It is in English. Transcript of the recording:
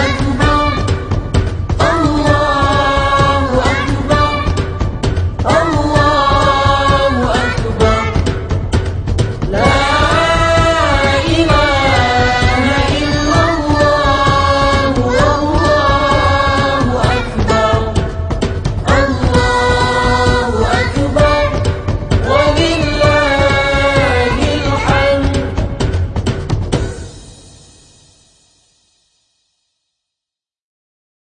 Lord.